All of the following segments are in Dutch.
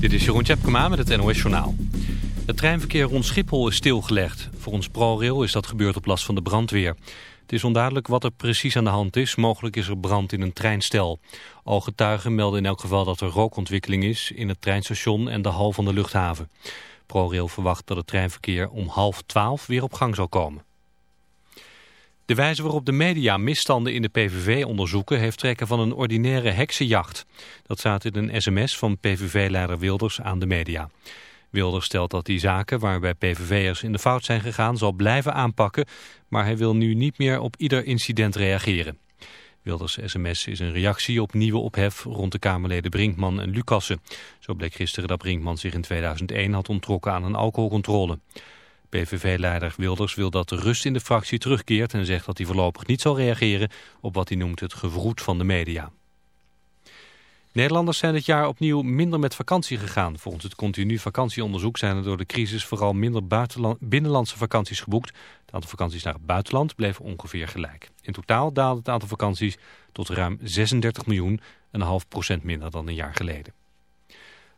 Dit is Jeroen Tjepkema met het NOS Journaal. Het treinverkeer rond Schiphol is stilgelegd. Volgens ProRail is dat gebeurd op last van de brandweer. Het is onduidelijk wat er precies aan de hand is. Mogelijk is er brand in een treinstel. Ooggetuigen melden in elk geval dat er rookontwikkeling is... in het treinstation en de hal van de luchthaven. ProRail verwacht dat het treinverkeer om half twaalf weer op gang zal komen. De wijze waarop de media misstanden in de PVV onderzoeken... heeft trekken van een ordinaire heksenjacht. Dat staat in een sms van PVV-leider Wilders aan de media. Wilders stelt dat die zaken waarbij PVV'ers in de fout zijn gegaan... zal blijven aanpakken, maar hij wil nu niet meer op ieder incident reageren. Wilders sms is een reactie op nieuwe ophef rond de Kamerleden Brinkman en Lucassen. Zo bleek gisteren dat Brinkman zich in 2001 had ontrokken aan een alcoholcontrole. PVV-leider Wilders wil dat de rust in de fractie terugkeert... en zegt dat hij voorlopig niet zal reageren op wat hij noemt het gevroed van de media. Nederlanders zijn dit jaar opnieuw minder met vakantie gegaan. Volgens het continu vakantieonderzoek zijn er door de crisis vooral minder binnenlandse vakanties geboekt. Het aantal vakanties naar het buitenland bleef ongeveer gelijk. In totaal daalde het aantal vakanties tot ruim 36 miljoen, een half procent minder dan een jaar geleden.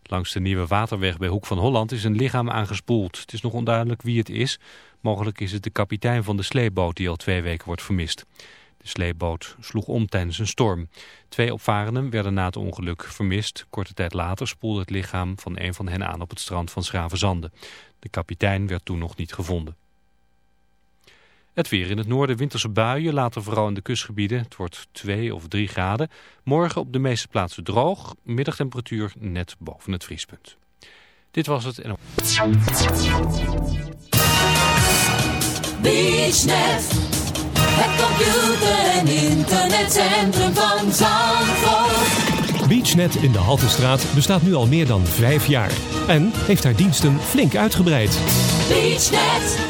Langs de nieuwe waterweg bij Hoek van Holland is een lichaam aangespoeld. Het is nog onduidelijk wie het is. Mogelijk is het de kapitein van de sleepboot die al twee weken wordt vermist. De sleepboot sloeg om tijdens een storm. Twee opvarenden werden na het ongeluk vermist. Korte tijd later spoelde het lichaam van een van hen aan op het strand van Schravenzande. De kapitein werd toen nog niet gevonden. Het weer in het noorden winterse buien, later vooral in de kustgebieden. Het wordt 2 of 3 graden. Morgen op de meeste plaatsen droog. Middagtemperatuur net boven het vriespunt. Dit was het. En... BeachNet, het computer- en internetcentrum van Zandvoort. BeachNet in de Haltestraat bestaat nu al meer dan vijf jaar. En heeft haar diensten flink uitgebreid. BeachNet.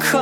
could.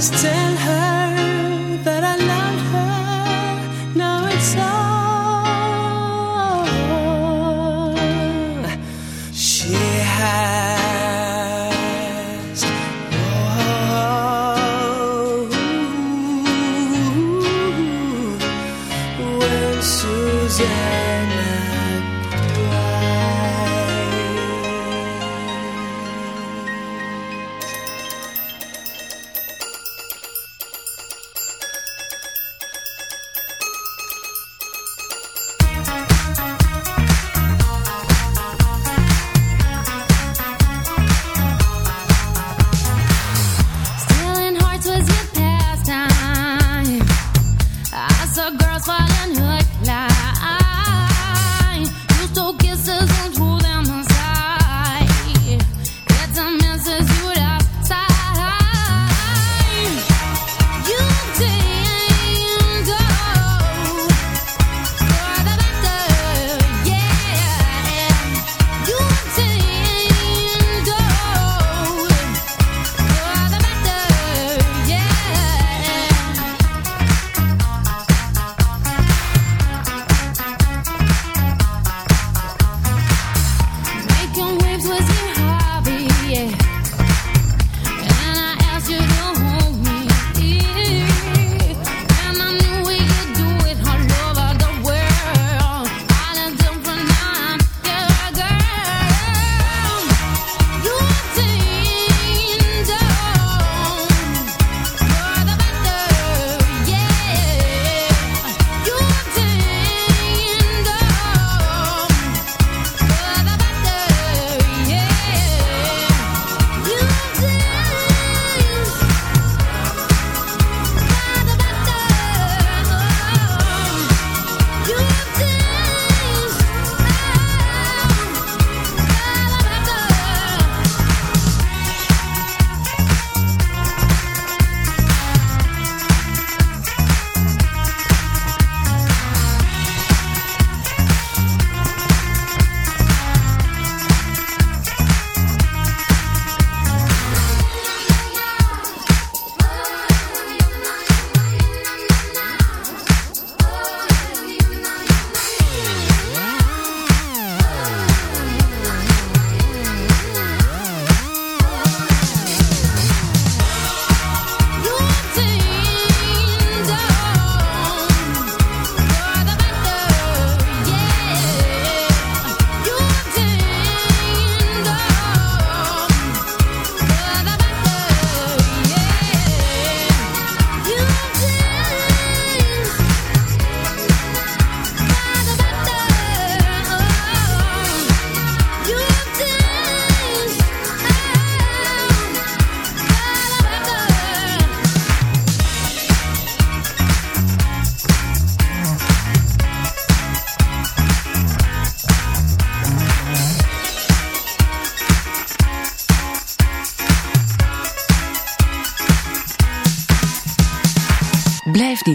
just tell her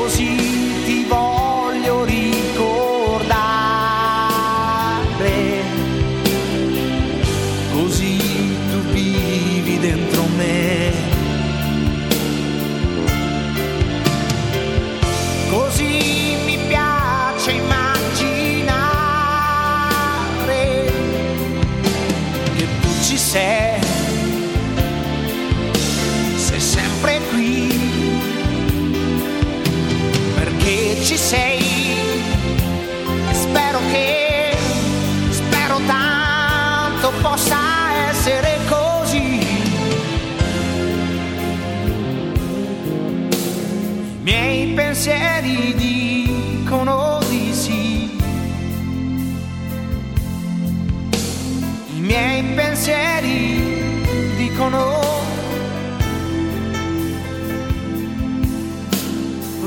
Così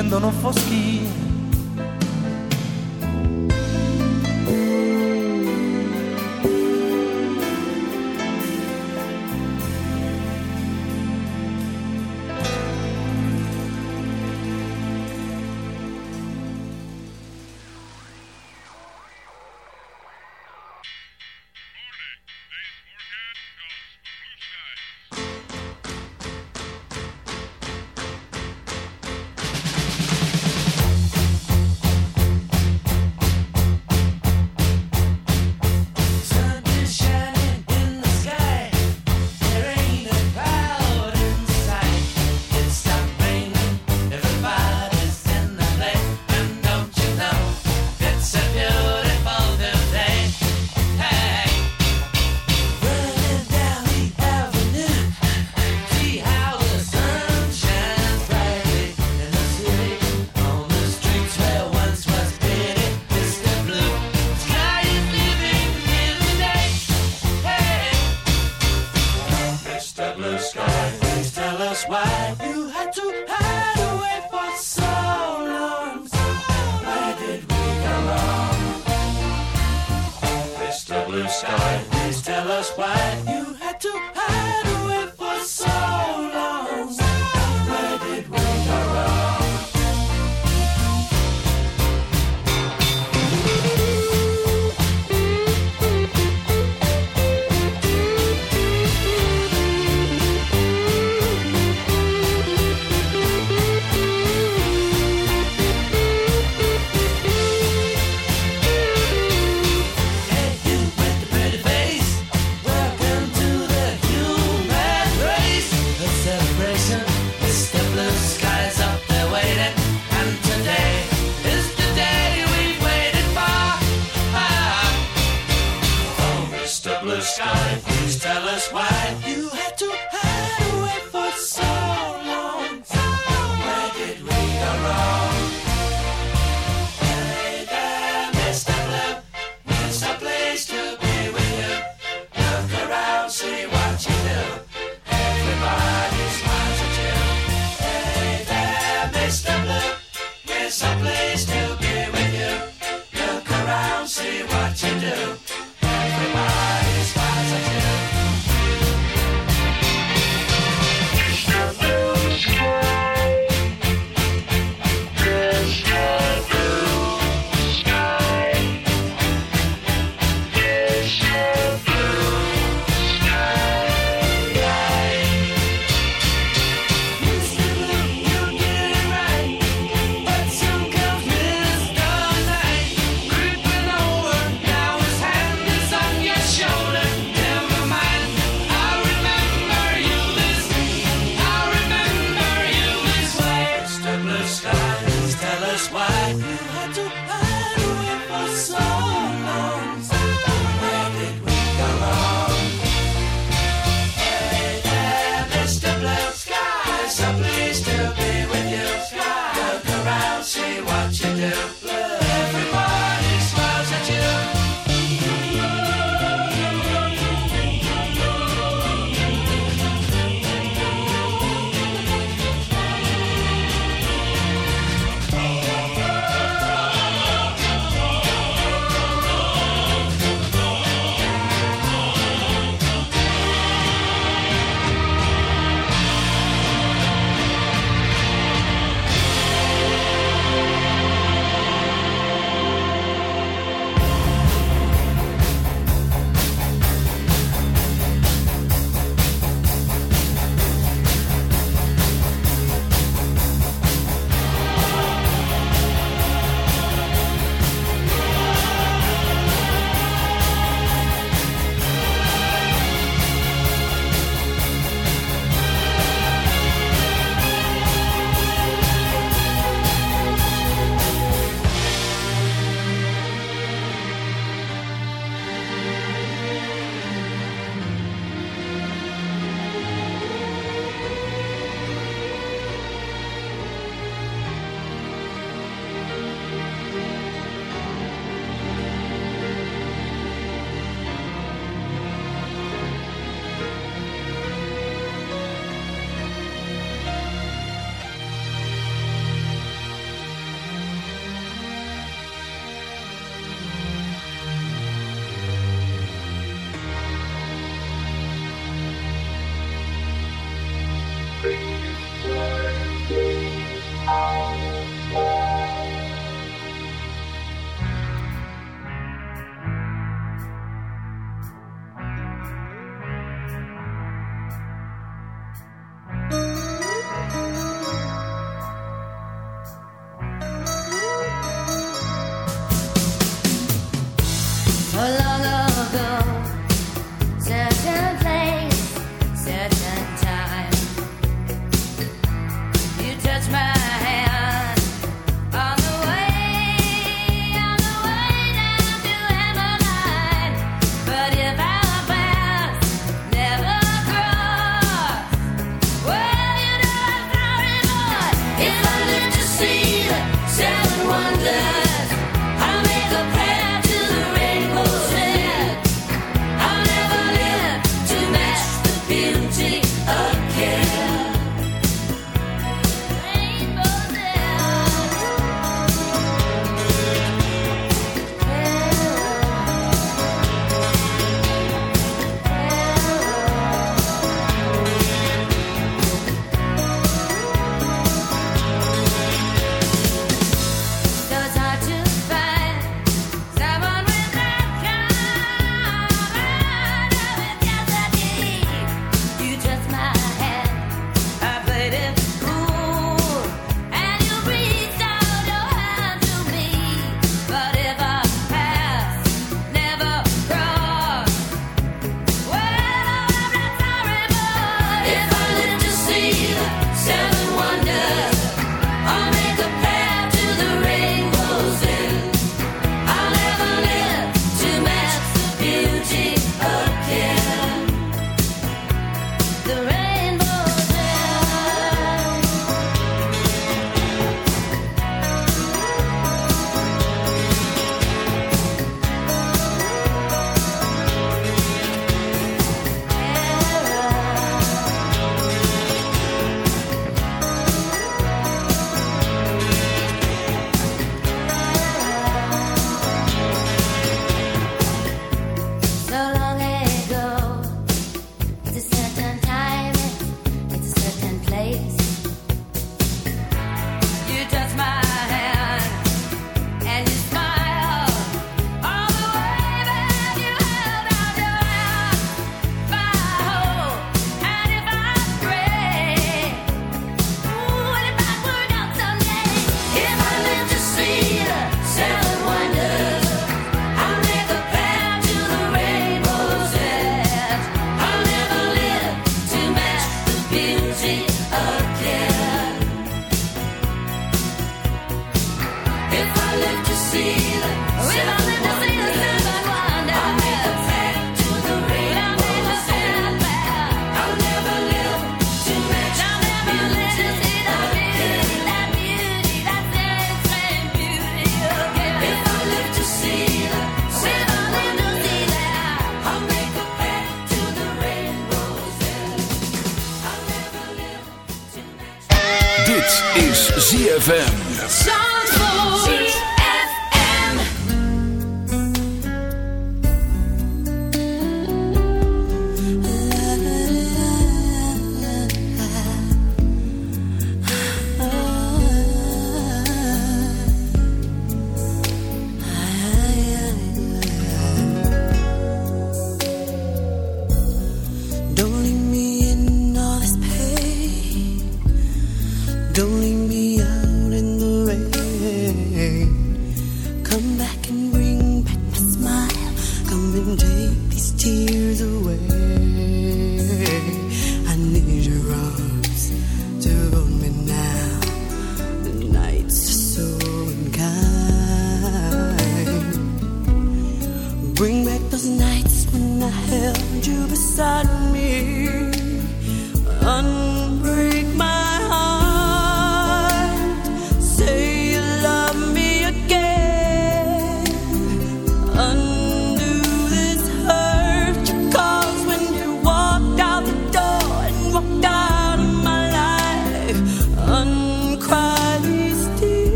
viaggiando non foschia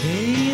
Hey.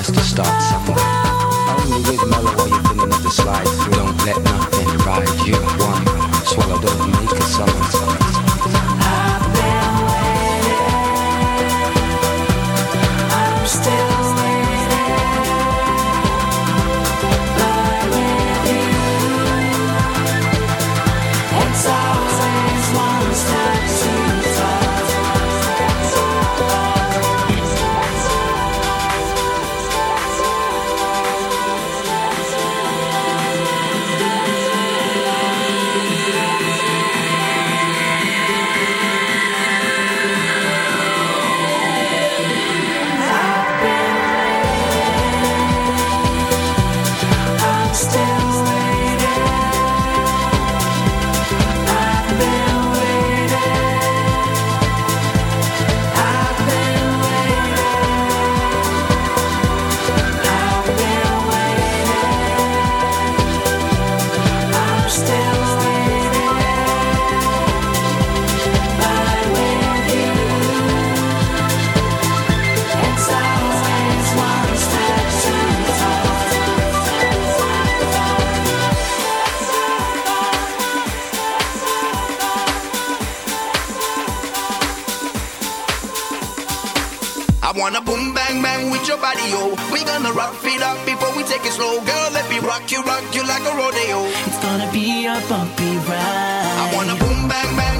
has to start somewhere. Only with mellow are you thin enough to slide through. Don't let nothing ride you. One swallow, don't make a summer. gonna rock, feet up before we take it slow. Girl, let me rock you, rock you like a rodeo. It's gonna be a bumpy ride. I wanna boom, bang, bang.